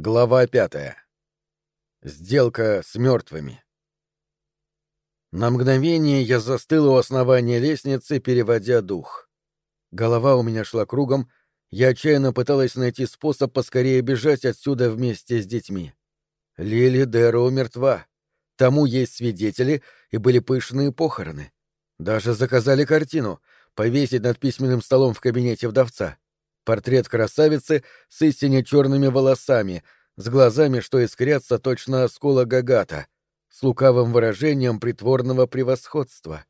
Глава пятая. Сделка с мертвыми. На мгновение я застыл у основания лестницы, переводя дух. Голова у меня шла кругом, я отчаянно пыталась найти способ поскорее бежать отсюда вместе с детьми. Лили Дэроу мертва. Тому есть свидетели, и были пышные похороны. Даже заказали картину — повесить над письменным столом в кабинете вдовца. Портрет красавицы с истинно черными волосами, с глазами, что искрятся точно оскола гагата, с лукавым выражением притворного превосходства.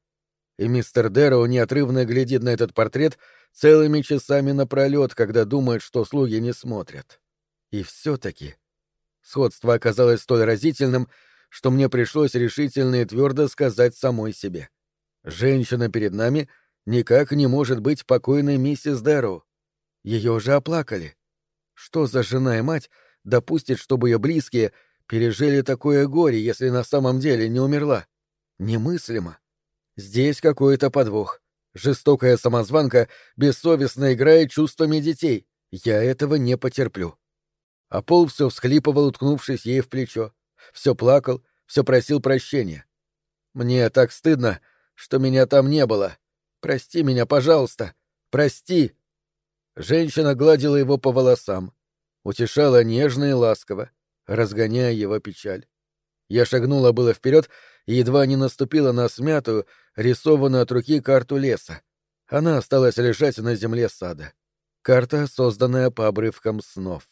И мистер Дэроу неотрывно глядит на этот портрет целыми часами напролет, когда думает, что слуги не смотрят. И все-таки сходство оказалось столь разительным, что мне пришлось решительно и твердо сказать самой себе. Женщина перед нами никак не может быть покойной миссис Дэроу. Ее уже оплакали. Что за жена и мать допустит, чтобы ее близкие пережили такое горе, если на самом деле не умерла? Немыслимо. Здесь какой-то подвох. Жестокая самозванка бессовестно играет чувствами детей. Я этого не потерплю. А Пол все всхлипывал, уткнувшись ей в плечо. Все плакал, все просил прощения. Мне так стыдно, что меня там не было. Прости меня, пожалуйста. Прости. Женщина гладила его по волосам, утешала нежно и ласково, разгоняя его печаль. Я шагнула было вперед и едва не наступила на смятую, рисованную от руки карту леса. Она осталась лежать на земле сада. Карта, созданная по обрывкам снов.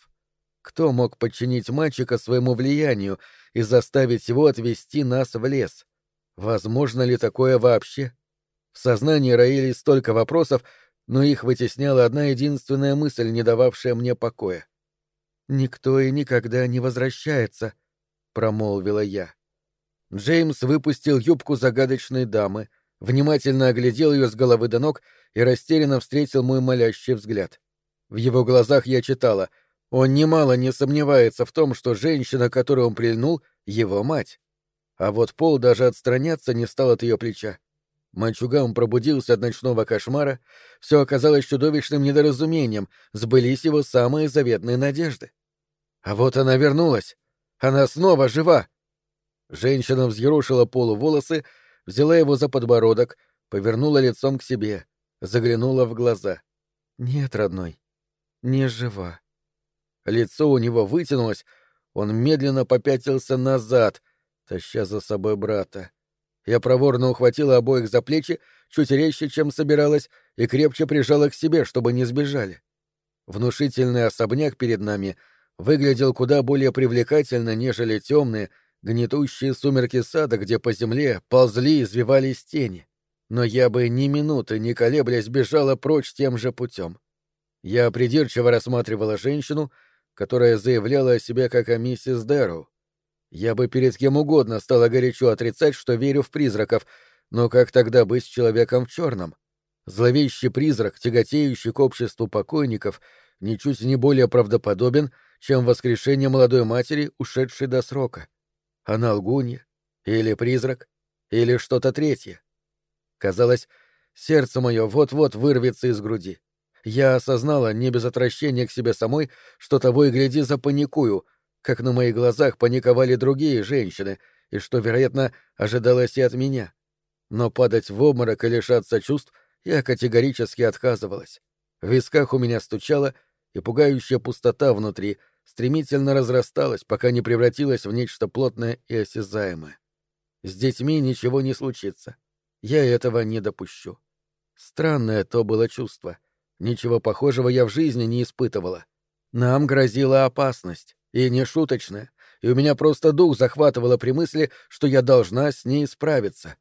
Кто мог подчинить мальчика своему влиянию и заставить его отвести нас в лес? Возможно ли такое вообще? В сознании роились столько вопросов, но их вытесняла одна единственная мысль, не дававшая мне покоя. «Никто и никогда не возвращается», — промолвила я. Джеймс выпустил юбку загадочной дамы, внимательно оглядел ее с головы до ног и растерянно встретил мой молящий взгляд. В его глазах я читала, он немало не сомневается в том, что женщина, которую он прильнул, — его мать. А вот Пол даже отстраняться не стал от ее плеча. Мальчуган пробудился от ночного кошмара, все оказалось чудовищным недоразумением, сбылись его самые заветные надежды. А вот она вернулась. Она снова жива. Женщина взъерушила полу волосы, взяла его за подбородок, повернула лицом к себе, заглянула в глаза. «Нет, родной, не жива». Лицо у него вытянулось, он медленно попятился назад, таща за собой брата. Я проворно ухватила обоих за плечи, чуть резче, чем собиралась, и крепче прижала к себе, чтобы не сбежали. Внушительный особняк перед нами выглядел куда более привлекательно, нежели темные, гнетущие сумерки сада, где по земле ползли и извивались тени. Но я бы ни минуты, не колеблясь, бежала прочь тем же путем. Я придирчиво рассматривала женщину, которая заявляла о себе как о миссис Дэрроу. Я бы перед кем угодно стала горячо отрицать, что верю в призраков, но как тогда быть с человеком в черном? Зловещий призрак, тяготеющий к обществу покойников, ничуть не более правдоподобен, чем воскрешение молодой матери, ушедшей до срока. Она лгунья? Или призрак? Или что-то третье? Казалось, сердце мое вот-вот вырвется из груди. Я осознала, не без отвращения к себе самой, что того и гляди запаникую — как на моих глазах паниковали другие женщины, и что, вероятно, ожидалось и от меня. Но падать в обморок и лишаться чувств я категорически отказывалась. В висках у меня стучало, и пугающая пустота внутри стремительно разрасталась, пока не превратилась в нечто плотное и осязаемое. С детьми ничего не случится. Я этого не допущу. Странное то было чувство. Ничего похожего я в жизни не испытывала. Нам грозила опасность. И не шуточная, и у меня просто дух захватывало при мысли, что я должна с ней справиться.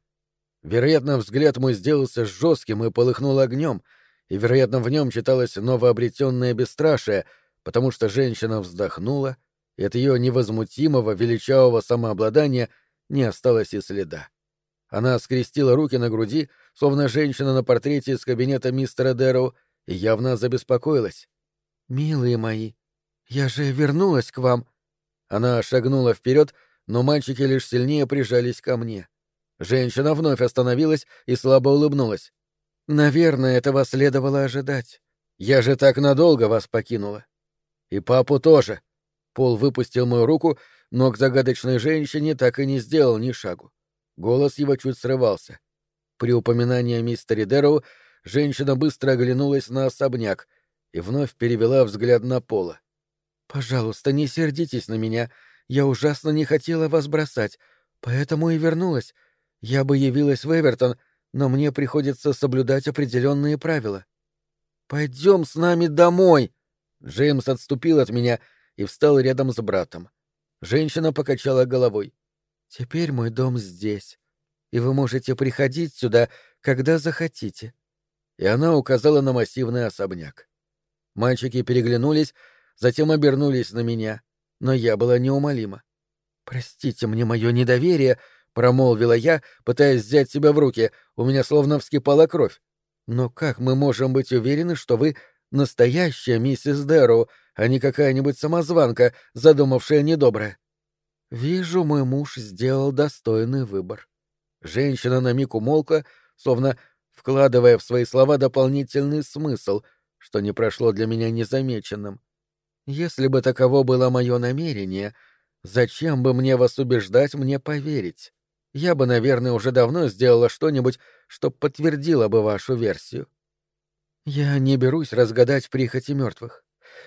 Вероятно, взгляд мой сделался жестким и полыхнул огнем, и, вероятно, в нем читалось новообретенное бесстрашие, потому что женщина вздохнула, и от ее невозмутимого, величавого самообладания не осталось и следа. Она скрестила руки на груди, словно женщина на портрете из кабинета мистера Дэрроу, и явно забеспокоилась. «Милые мои», «Я же вернулась к вам!» Она шагнула вперед, но мальчики лишь сильнее прижались ко мне. Женщина вновь остановилась и слабо улыбнулась. «Наверное, этого следовало ожидать. Я же так надолго вас покинула. И папу тоже. Пол выпустил мою руку, но к загадочной женщине так и не сделал ни шагу. Голос его чуть срывался. При упоминании о мистере Дэрроу женщина быстро оглянулась на особняк и вновь перевела взгляд на Пола. «Пожалуйста, не сердитесь на меня. Я ужасно не хотела вас бросать, поэтому и вернулась. Я бы явилась в Эвертон, но мне приходится соблюдать определенные правила. Пойдем с нами домой. Джеймс отступил от меня и встал рядом с братом. Женщина покачала головой. Теперь мой дом здесь, и вы можете приходить сюда, когда захотите. И она указала на массивный особняк. Мальчики переглянулись, затем обернулись на меня, но я была неумолима. Простите мне мое недоверие, промолвила я, пытаясь взять себя в руки, у меня словно вскипала кровь. Но как мы можем быть уверены, что вы настоящая миссис Дэрроу, а не какая-нибудь самозванка, задумавшая недоброе? Вижу, мой муж сделал достойный выбор. Женщина на миг умолкла, словно вкладывая в свои слова дополнительный смысл, что не прошло для меня незамеченным. Если бы таково было мое намерение, зачем бы мне вас убеждать мне поверить? Я бы, наверное, уже давно сделала что-нибудь, что подтвердило бы вашу версию. Я не берусь разгадать прихоти мертвых.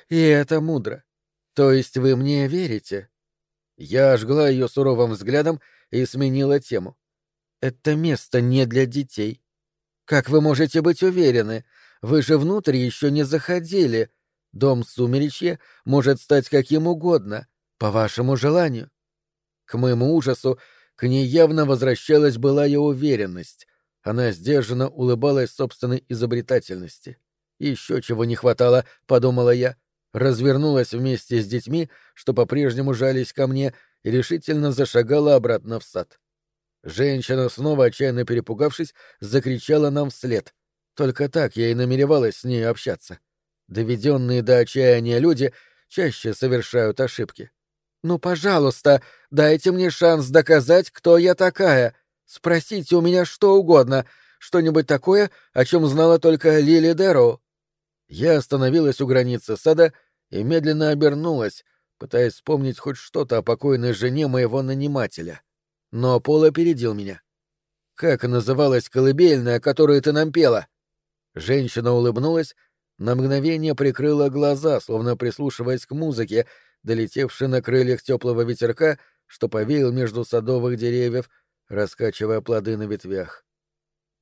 И это мудро. То есть вы мне верите? Я ожгла ее суровым взглядом и сменила тему. Это место не для детей. Как вы можете быть уверены? Вы же внутрь еще не заходили. Дом Сумеречье может стать каким угодно, по вашему желанию. К моему ужасу к ней явно возвращалась былая уверенность. Она сдержанно улыбалась собственной изобретательности. Еще чего не хватало, подумала я. Развернулась вместе с детьми, что по-прежнему жались ко мне, и решительно зашагала обратно в сад. Женщина, снова отчаянно перепугавшись, закричала нам вслед. Только так я и намеревалась с ней общаться. Доведенные до отчаяния люди чаще совершают ошибки. «Ну, пожалуйста, дайте мне шанс доказать, кто я такая. Спросите у меня что угодно, что-нибудь такое, о чем знала только Лили Дэрроу». Я остановилась у границы сада и медленно обернулась, пытаясь вспомнить хоть что-то о покойной жене моего нанимателя. Но Пол опередил меня. «Как называлась колыбельная, которую ты нам пела?» Женщина улыбнулась, на мгновение прикрыла глаза, словно прислушиваясь к музыке, долетевший на крыльях теплого ветерка, что повеял между садовых деревьев, раскачивая плоды на ветвях.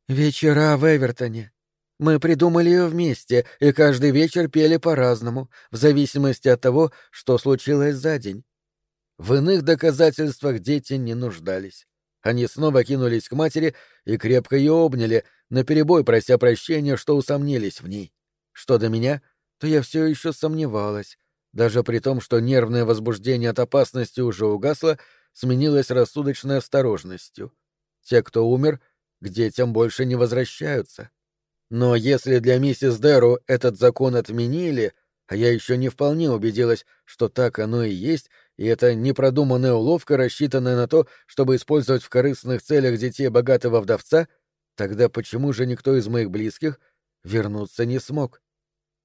«Вечера в Эвертоне. Мы придумали ее вместе, и каждый вечер пели по-разному, в зависимости от того, что случилось за день. В иных доказательствах дети не нуждались. Они снова кинулись к матери и крепко ее обняли, наперебой прося прощения, что усомнились в ней. Что до меня, то я все еще сомневалась, даже при том, что нервное возбуждение от опасности уже угасло, сменилось рассудочной осторожностью. Те, кто умер, к детям больше не возвращаются. Но если для миссис Дэру этот закон отменили, а я еще не вполне убедилась, что так оно и есть, и это непродуманная уловка, рассчитанная на то, чтобы использовать в корыстных целях детей богатого вдовца, тогда почему же никто из моих близких вернуться не смог?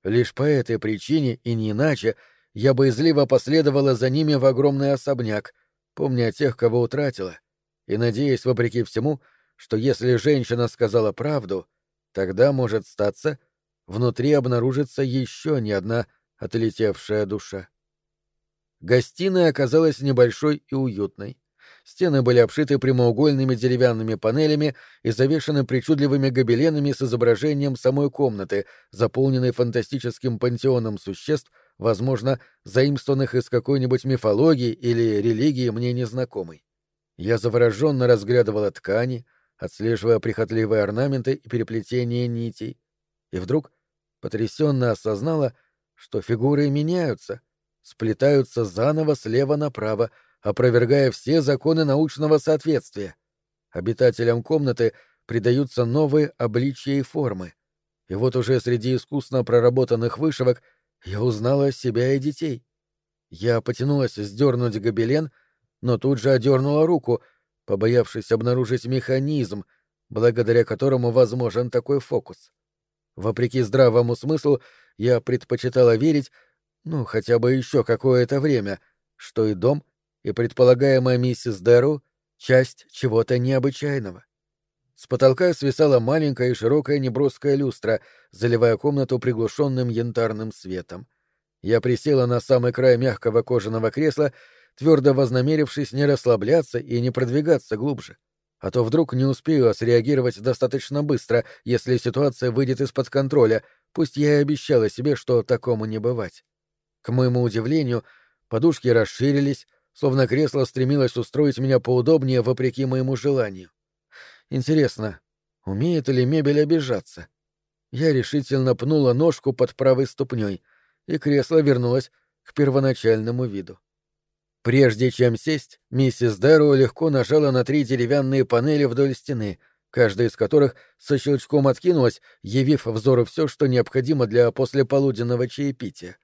Лишь по этой причине и не иначе я боязливо последовала за ними в огромный особняк, помня о тех, кого утратила, и надеясь, вопреки всему, что если женщина сказала правду, тогда, может статься, внутри обнаружится еще не одна отлетевшая душа. Гостиная оказалась небольшой и уютной. Стены были обшиты прямоугольными деревянными панелями и завешаны причудливыми гобеленами с изображением самой комнаты, заполненной фантастическим пантеоном существ, возможно, заимствованных из какой-нибудь мифологии или религии мне незнакомой. Я завороженно разглядывала ткани, отслеживая прихотливые орнаменты и переплетение нитей, и вдруг потрясенно осознала, что фигуры меняются, сплетаются заново слева направо, опровергая все законы научного соответствия. Обитателям комнаты придаются новые обличия и формы. И вот уже среди искусно проработанных вышивок я узнала себя и детей. Я потянулась сдернуть гобелен, но тут же одернула руку, побоявшись обнаружить механизм, благодаря которому возможен такой фокус. Вопреки здравому смыслу, я предпочитала верить, ну, хотя бы еще какое-то время — что и дом, и предполагаемая миссис Дэру — часть чего-то необычайного. С потолка свисала маленькая и широкая неброская люстра, заливая комнату приглушенным янтарным светом. Я присела на самый край мягкого кожаного кресла, твердо вознамерившись не расслабляться и не продвигаться глубже. А то вдруг не успею среагировать достаточно быстро, если ситуация выйдет из-под контроля, пусть я и обещала себе, что такому не бывать. К моему удивлению, подушки расширились, словно кресло стремилось устроить меня поудобнее вопреки моему желанию. Интересно, умеет ли мебель обижаться? Я решительно пнула ножку под правой ступней, и кресло вернулось к первоначальному виду. Прежде чем сесть, миссис Дэрроу легко нажала на три деревянные панели вдоль стены, каждая из которых со щелчком откинулась, явив взору все, что необходимо для послеполуденного чаепития.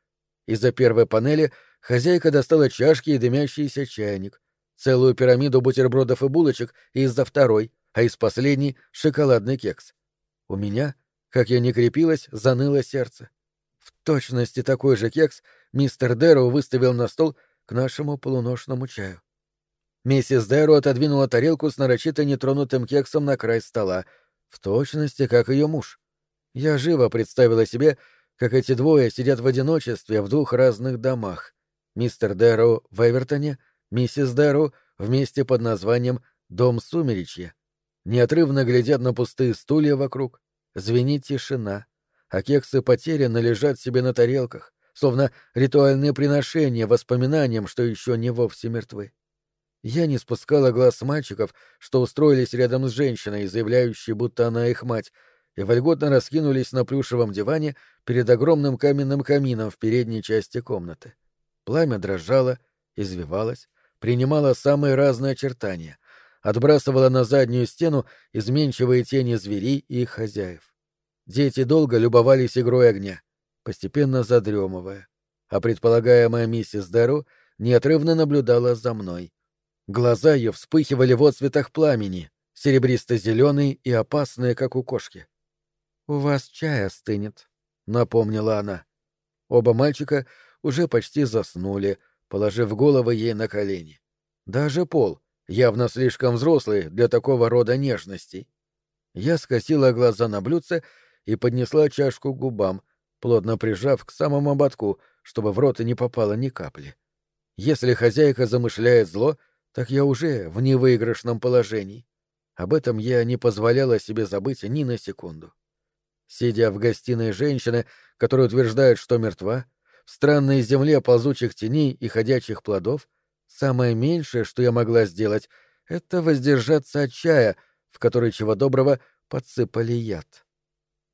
Из-за первой панели хозяйка достала чашки и дымящийся чайник, целую пирамиду бутербродов и булочек из-за второй, а из последней — шоколадный кекс. У меня, как я не крепилась, заныло сердце. В точности такой же кекс мистер Дэрроу выставил на стол к нашему полуношному чаю. Миссис Дэрроу отодвинула тарелку с нарочито нетронутым кексом на край стола, в точности, как ее муж. Я живо представила себе, как эти двое сидят в одиночестве в двух разных домах. Мистер Дэрроу в Эвертоне, миссис Дэрроу вместе под названием «Дом сумеречья». Неотрывно глядят на пустые стулья вокруг. Звенит тишина, а кексы потерянно лежат себе на тарелках, словно ритуальные приношения воспоминаниям, что еще не вовсе мертвы. Я не спускала глаз с мальчиков, что устроились рядом с женщиной, заявляющей, будто она их мать, и вольготно раскинулись на плюшевом диване перед огромным каменным камином в передней части комнаты. Пламя дрожало, извивалось, принимало самые разные очертания, отбрасывало на заднюю стену изменчивые тени зверей и их хозяев. Дети долго любовались игрой огня, постепенно задремывая, а предполагаемая миссис Дару неотрывно наблюдала за мной. Глаза ее вспыхивали в отцветах пламени, серебристо-зеленые и опасные, как у кошки. «У вас чай остынет», — напомнила она. Оба мальчика уже почти заснули, положив головы ей на колени. Даже Пол, явно слишком взрослый для такого рода нежностей. Я скосила глаза на блюдце и поднесла чашку к губам, плотно прижав к самому ободку, чтобы в рот не попало ни капли. Если хозяйка замышляет зло, так я уже в невыигрышном положении. Об этом я не позволяла себе забыть ни на секунду. Сидя в гостиной женщины, которая утверждает, что мертва, странной земле ползучих теней и ходячих плодов, самое меньшее, что я могла сделать, это воздержаться от чая, в который чего доброго подсыпали яд.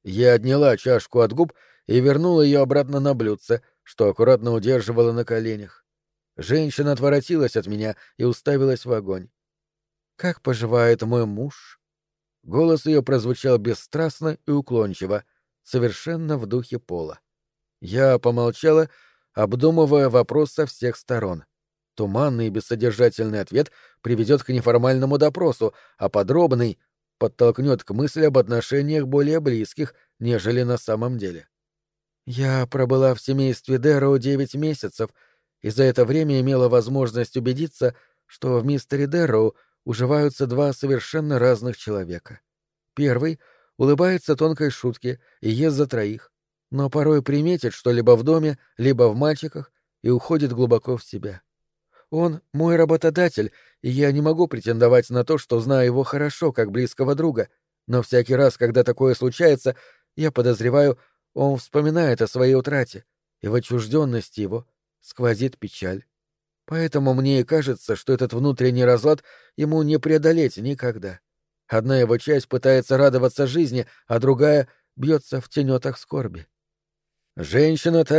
Я отняла чашку от губ и вернула ее обратно на блюдце, что аккуратно удерживала на коленях. Женщина отворотилась от меня и уставилась в огонь. «Как поживает мой муж?» Голос ее прозвучал бесстрастно и уклончиво, совершенно в духе пола. Я помолчала, обдумывая вопрос со всех сторон. Туманный и бессодержательный ответ приведет к неформальному допросу, а подробный подтолкнет к мысли об отношениях более близких, нежели на самом деле. Я пробыла в семействе Дэроу девять месяцев, и за это время имела возможность убедиться, что в мистере Дэроу уживаются два совершенно разных человека. Первый улыбается тонкой шутке и ест за троих, но порой приметит что-либо в доме, либо в мальчиках и уходит глубоко в себя. Он мой работодатель, и я не могу претендовать на то, что знаю его хорошо, как близкого друга, но всякий раз, когда такое случается, я подозреваю, он вспоминает о своей утрате, и в отчужденности его сквозит печаль. Поэтому мне и кажется, что этот внутренний разлад ему не преодолеть никогда. Одна его часть пытается радоваться жизни, а другая бьется в тенетах скорби. Женщина так